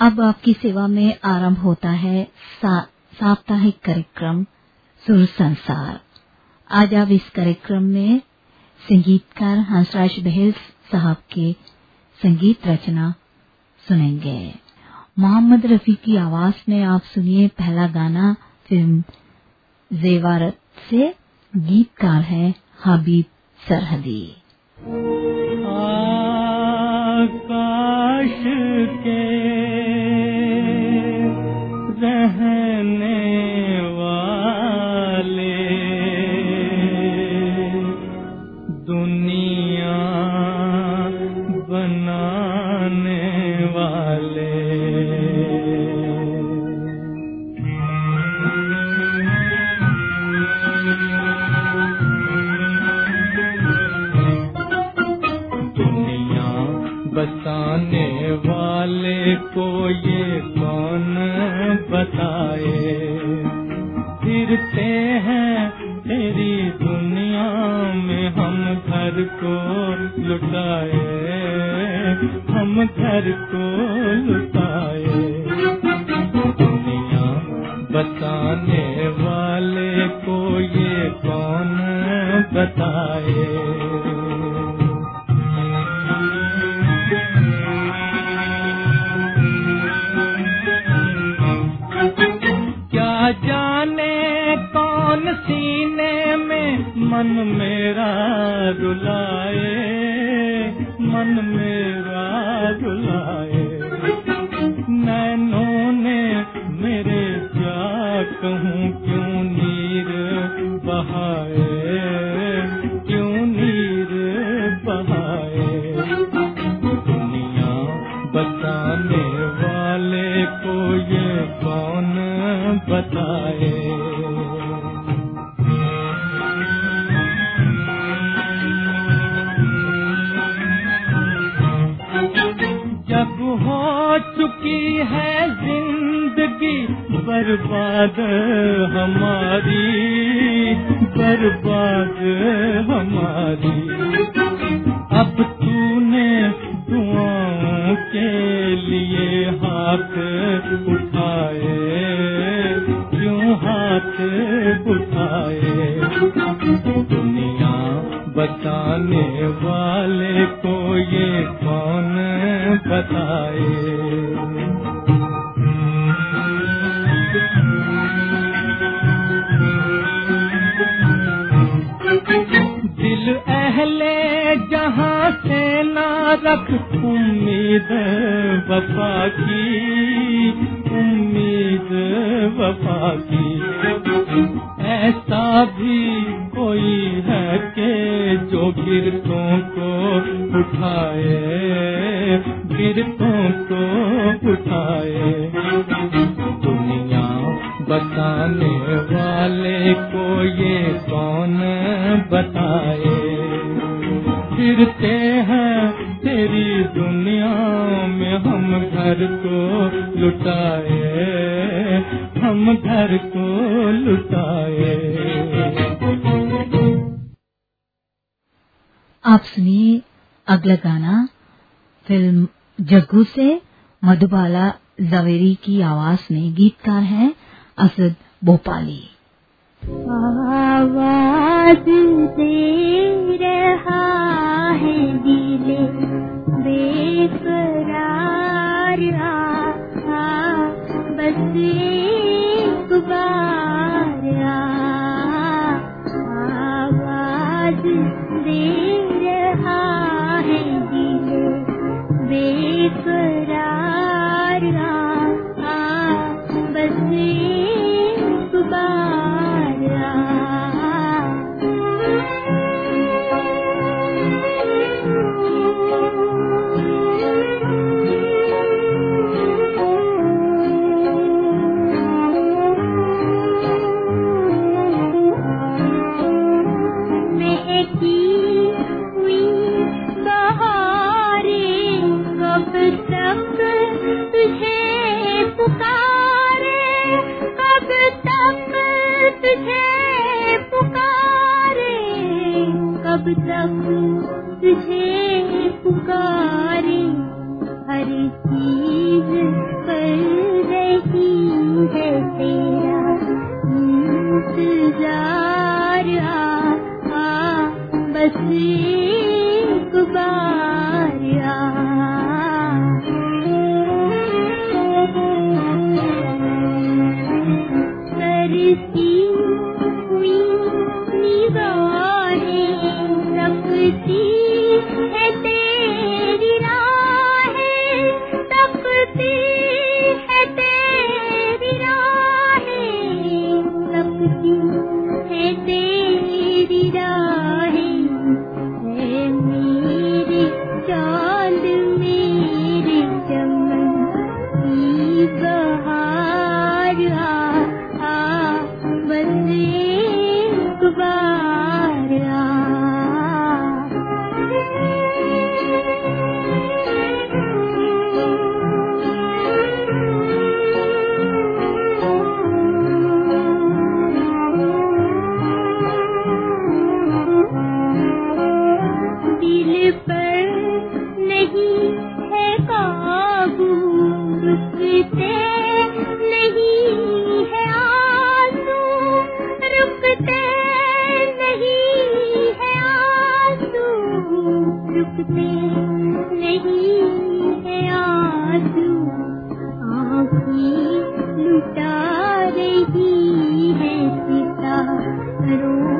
अब आपकी सेवा में आरंभ होता है साप्ताहिक कार्यक्रम, सुर संसार। आज आप इस कार्यक्रम में संगीतकार हंसराज बहेल साहब के संगीत रचना सुनेंगे। मोहम्मद रफी की आवाज़ में आप सुनिए पहला गाना फ़िल्म जेवारत से। गीतकार है हबीब सरहदी। आकाश के बताने वाले को ये कौन बताए? फिरते हैं तेरी दुनिया में हम घर को लुटाए। हम घर को बर्बाद हमारी बर्बाद हमारी। अब तूने दुआओं के लिए हाथ उठाए, क्यों हाथ उठाए? दुनिया बताने वाले को ये कौन बताए? रख उम्मीद वफा की, उम्मीद वफा की। ऐसा भी कोई है के जो गिरतों को उठाए, गिरतों आप सुनिए अगला गाना, फ़िल्म जग्गू से मधुबाला जवेरी की आवाज़ में गीतकार है असद भोपाली आवाज़ दे रहा है बेकरार बस एक बार आवाज़ दे बेकरार help रुकते नहीं है आँसू आँखें लुटा रही है सितारों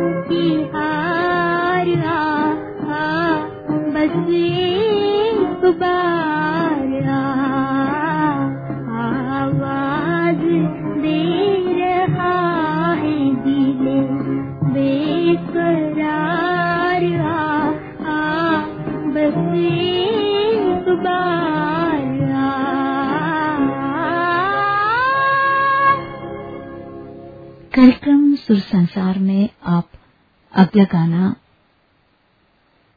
सुर संसार में आप अगला गाना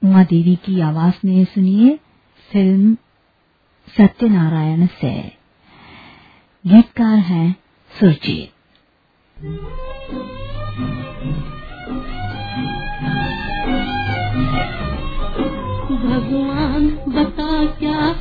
उमा देवी की आवाज़ में सुनिए। फ़िल्म सत्यनारायण से। गीतकार हैं सुरजीत। भगवान बता क्या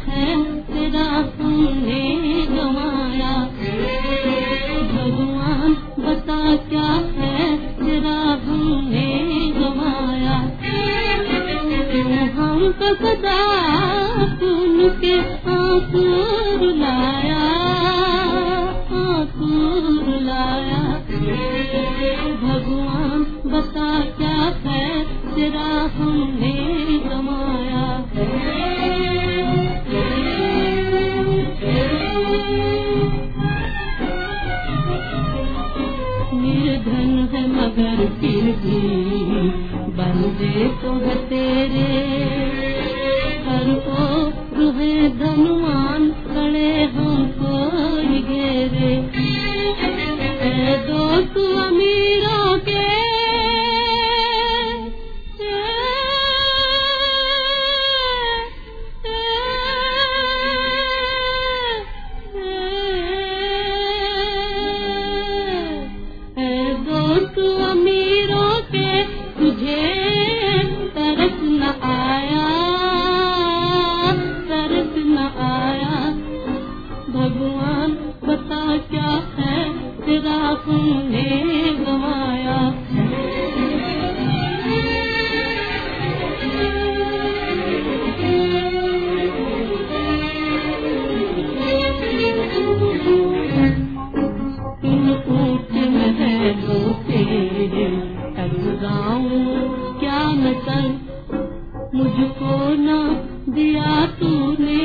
अपना दिया तूने,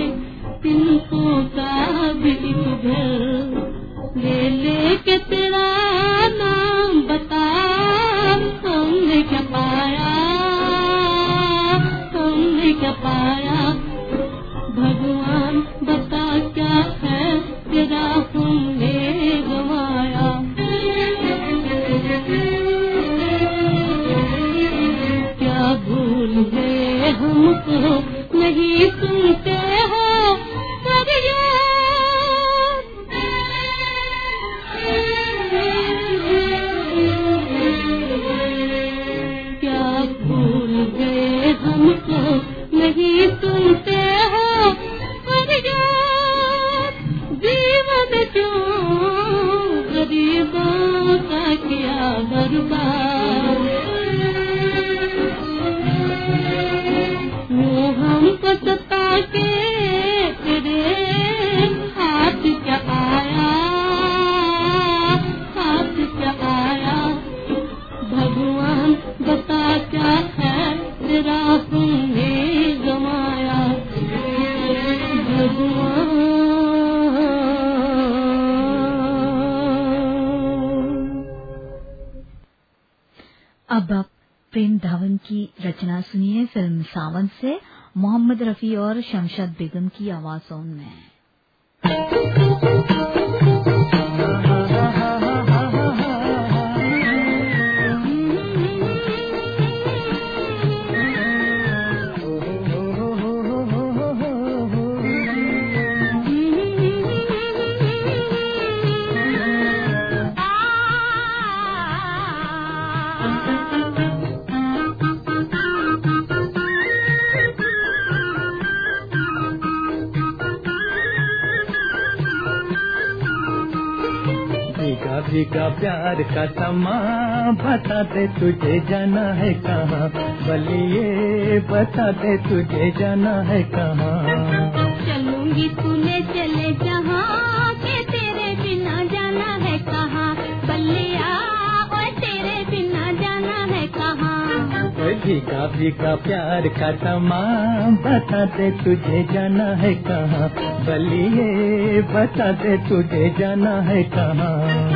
तिनको का भी घर। ले लेके तेरा नाम बता, तुमने क्या पाया? तुमने क्या पाया? रफी और शमशद बेगम की आवाज़ों में। भीगा प्यार का समा बता दे तुझे जाना है कहाँ? बलिए बता दे तुझे जाना है कहाँ? चलूँगी तूने चले जहाँ के तेरे बिना जाना है कहाँ? बल्लिया और तेरे बिना जाना है कहाँ? ओए भीगा भीगा प्यार का समा बता दे तुझे जाना है कहाँ? बलिए बता दे तुझे जाना है कहाँ?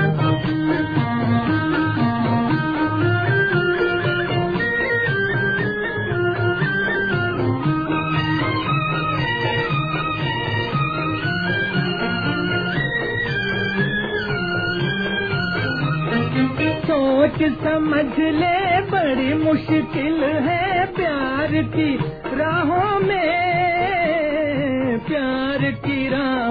समझ ले बड़ी मुश्किल है प्यार की राहों में प्यार की राहों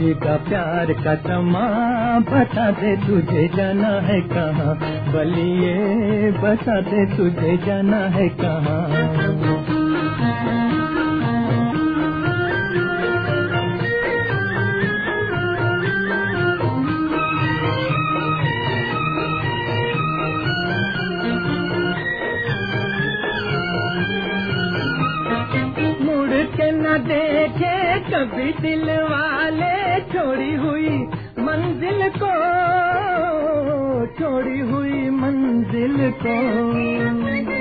भीगा प्यार का समा बता दे तुझे जाना है कहाँ? बलिए, बता दे तुझे जाना है कहाँ? के देखे कभी दिल वाले छोड़ी हुई मंजिल को छोड़ी हुई मंजिल को।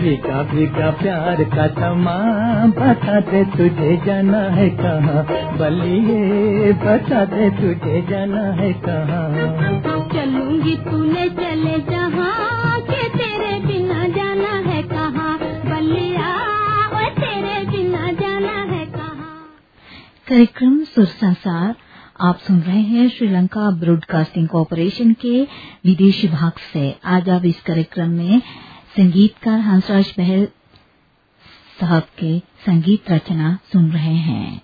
भीगा भीगा प्यार का समा बता दे तुझे जाना है कहाँ? बलिए बता दे तुझे जाना है कहाँ? चलूँगी तूने चले जहाँ के तेरे बिना जाना है कहाँ? बल्लिया और तेरे बिना जाना है कहाँ? कार्यक्रम सुर संसार आप सुन रहे हैं श्रीलंका ब्रॉडकास्टिंग कॉरपोरेशन के विदेशी भाग से। आज आप इस कार्यक्रम में संगीतकार हंसराज बहल साहब के संगीत रचना सुन रहे हैं।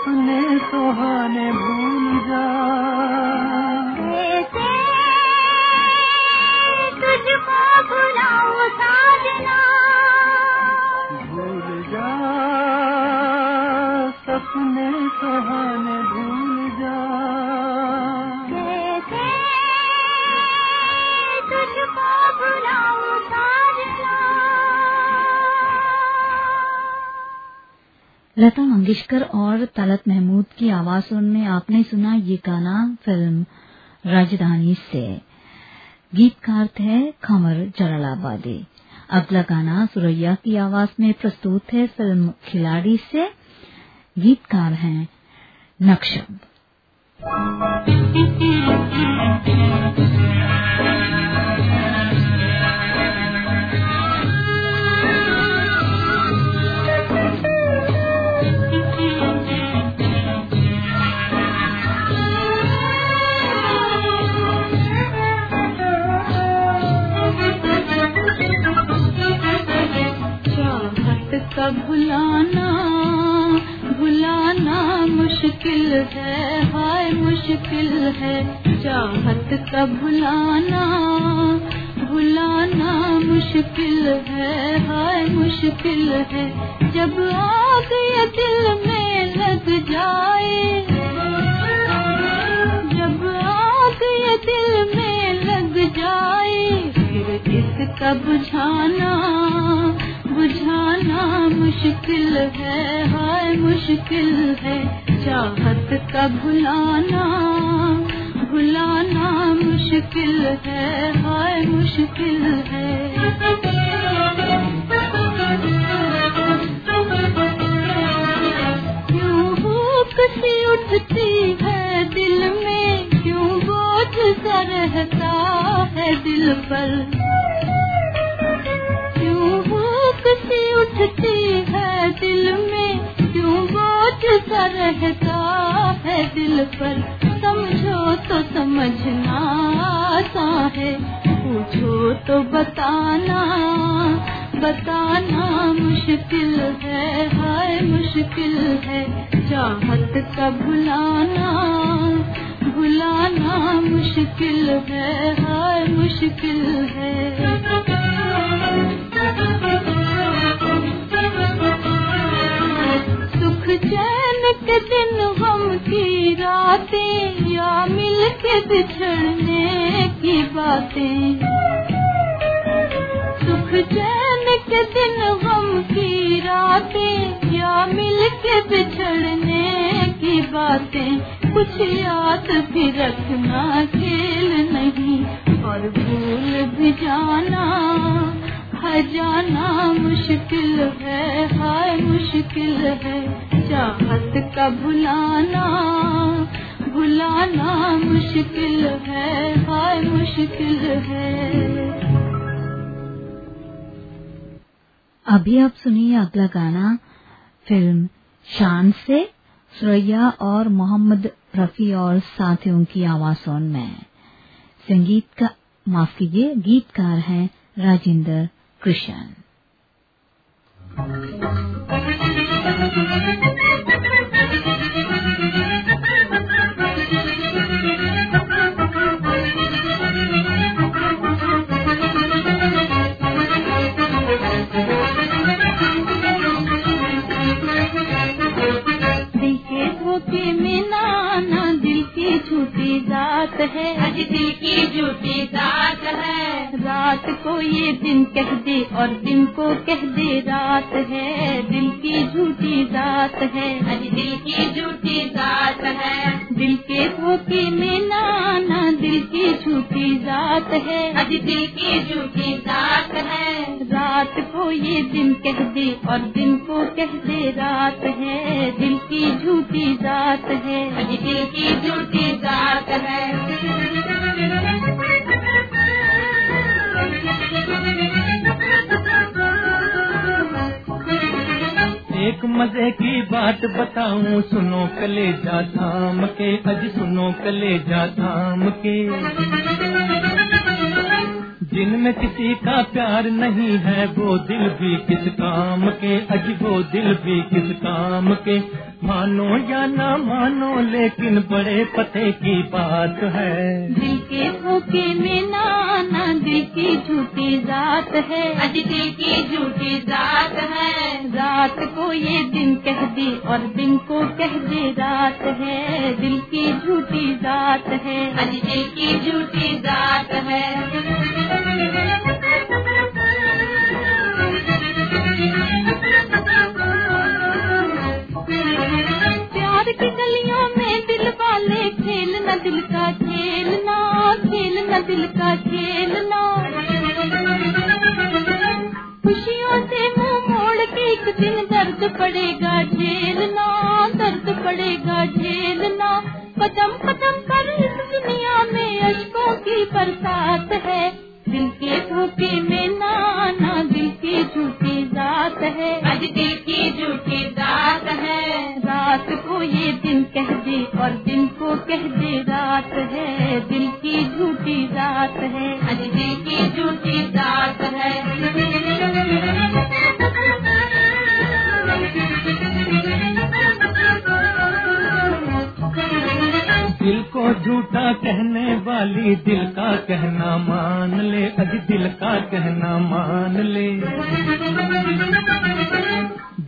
सपने सुहाने भूल लता मंगेशकर और तलत महमूद की आवाजों में आपने सुना ये गाना फ़िल्म राजधानी से। गीतकार थे खमर जलालाबादी। अगला गाना सुरैया की आवाज़ में प्रस्तुत है फ़िल्म खिलाड़ी से। गीतकार हैं नक्शब। जब आग ये दिल में लग जाए। जब आग ये दिल में लग जाए, फिर इसका बुझाना बुझाना मुश्किल है, हाय मुश्किल है। चाहत का भुलाना भुलाना मुश्किल है, हाय मुश्किल है। सी उठती है, दिल में क्यों बोझ सा रहता है दिल पर? क्यों भूख सी उठती है, दिल में क्यों बोझ सा रहता है दिल पर? समझो तो समझना आसान है, पूछो तो बताना बताना मुश्किल है, हाय मुश्किल है। चाहत का भुलाना भुलाना मुश्किल है हाय मुश्किल है। सुख चैन के दिन हम की रातें या मिल के बिछड़ने की बातें। सुख चैन के दिन हम की रातें या मिलके बिछड़ने की बातें। कुछ याद भी रखना खेल नहीं, और भूल भी जाना। हाँ, हजाना मुश्किल है, हाय मुश्किल है। चाहत का भुलाना भुलाना मुश्किल है, हाय मुश्किल है। अभी आप सुनिए अगला गाना फ़िल्म शान से, सुरैया और मोहम्मद रफी और साथियों की आवाजों में। संगीत का, माफ़ कीजिए, गीतकार हैं राजेंद्र कृष्ण रात है आज दिल की झूठी रात है। रात को ये दिन कह दे और दिन को कह दे रात है। दिल की झूठी रात है आज दिल की झूठी रात है। दिल के धोखे में नाना दिल की झूठी रात है आज दिल की झूठी रात है। रात को ये दिन कह दे और दिन को कह दे रात है। दिल की झूठी रात है दिल की झूठी है एक मज़े की बात बताऊँ, सुनो कलेजा थाम के, अज सुनो कलेजा थाम के। जिनमें किसी का प्यार नहीं है, वो दिल भी किस काम के, अज वो दिल भी किस काम के। मानो या ना मानो लेकिन बड़े पते की बात है। दिल के धोखे में ना नाना दिल की झूठी जात है। आज दिल की झूठी जात है। रात को ये दिन कह दे और दिन को कह दे रात है। दिल की झूठी जात है। आज दिल की झूठी जात है। दिल का खेलना। खुशियों से मुँह मोड़ के एक दिन दर्द पड़ेगा झेलना कहना मान ले अज दिल का कहना मान ले।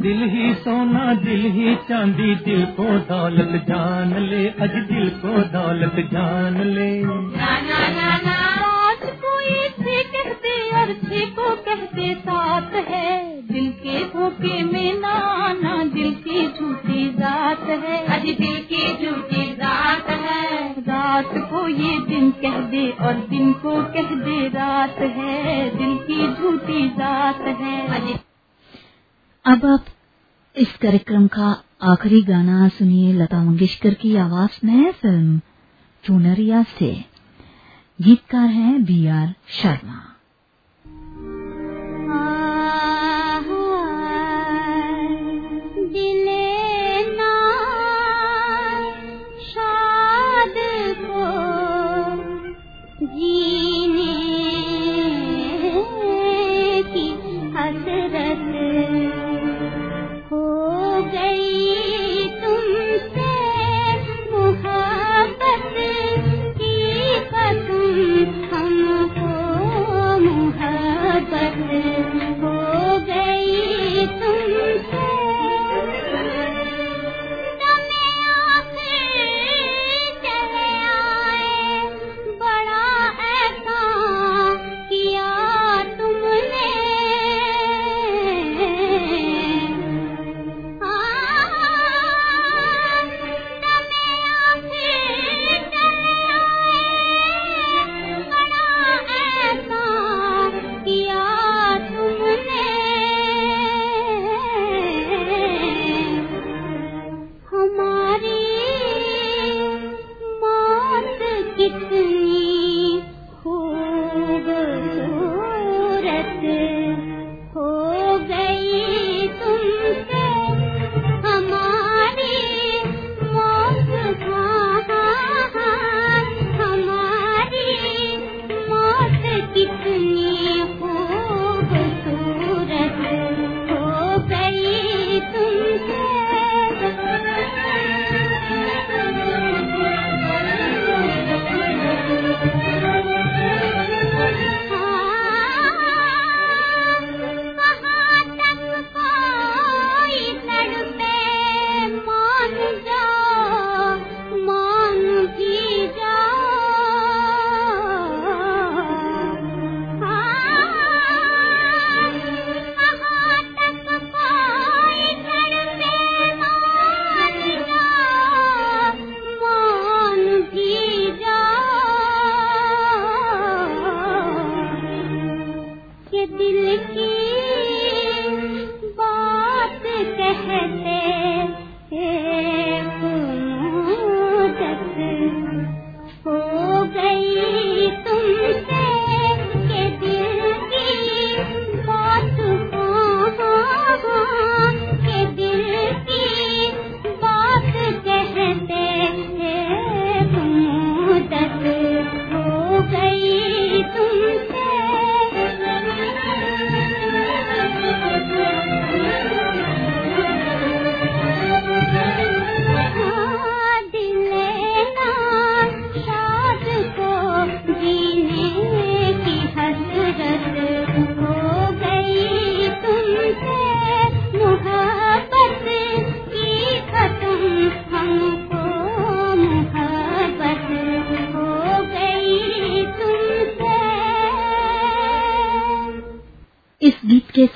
दिल ही सोना दिल ही चांदी दिल को दौलत जान ले अज दिल को दौलत जान ले। ना ना ना ना पाँच को छह कहते और को कहते सात है। दिल के धोखे में नाना दिल की झूठी रात है। आज दिल की झूठी रात को ये दिन कह दे और दिन को कह दे रात है। दिल की झूठी रात है। अब आप इस कार्यक्रम का आखिरी गाना सुनिए लता मंगेशकर की आवाज़ में फ़िल्म चुनरिया से। गीतकार हैं बी आर शर्मा।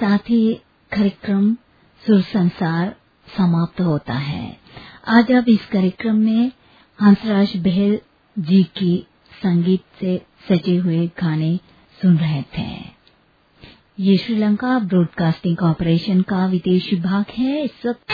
साथ ही कार्यक्रम सुर संसार समाप्त होता है। आज आप इस कार्यक्रम में हंसराज बहल जी की संगीत से सजे हुए गाने सुन रहे थे। ये श्रीलंका ब्रॉडकास्टिंग कॉरपोरेशन का विदेश विभाग है। इस वक्त